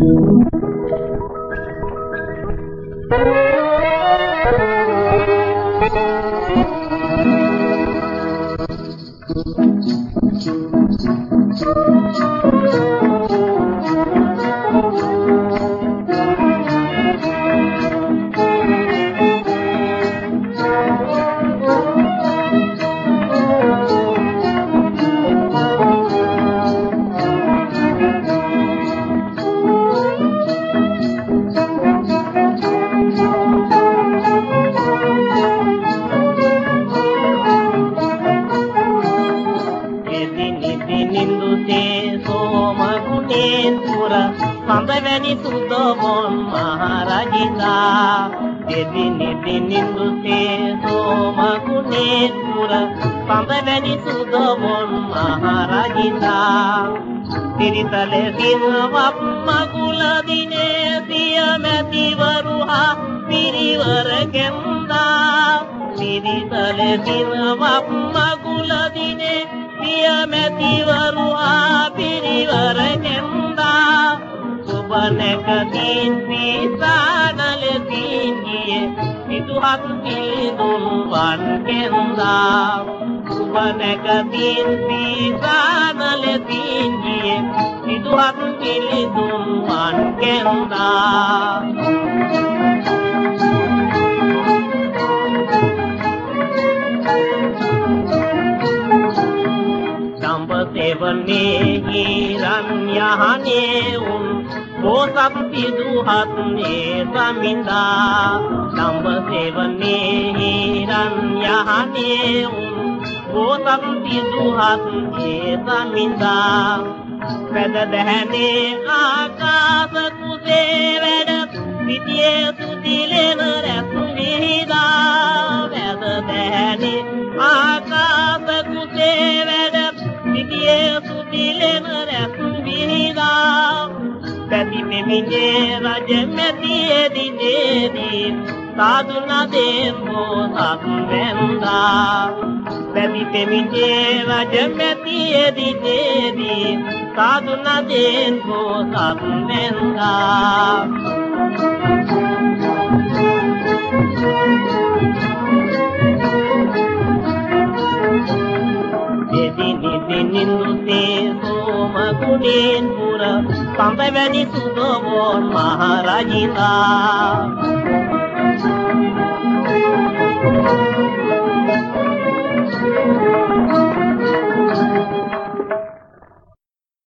එදිනිදි සෝමගුණේන්තුර සඳවැනි සුදොබොන් මහරජිතා? එදිනිදි නින්දුසේ සෝමගුණේන්තුර සඳවැනි සුදොබොන් මහරජිතා. තිරිතල සිනවප් මගුල දිනේ සිය මැතිවරු හා පිරිවර ගෙන්දා. තිරිතල සිනවප් මගුල දිනේ පිය මැතිවරු ආ පිරිවර ගෙන්දා مكاتين في سانا لديني تهدي ظلما كندا ومكاتين في سانا لديني تهدي ظلما كندا देवने ही रम्यहने उन හිරන් යහනේ උන් බෝසත් පිදුහත්නේ සමින්දා දම්බ සෙවනේ හිරන් යහනේ උන්. බෝසත් පිදුහත්නේ සමින්දා පැද දැහැනේ ආකාශ කුසේ වැඩ පිටියේ සුතිලෙන පැති මෙමිනේ රජ මැතියේ දිනේදී සාදුනදේ මොහත් වෙන්දා. පැති මෙමිනේ රජ මැතියේ සෝම ගුණෙන් පුර සඳවැනි සුදවොන් මහරජිතා Thank you.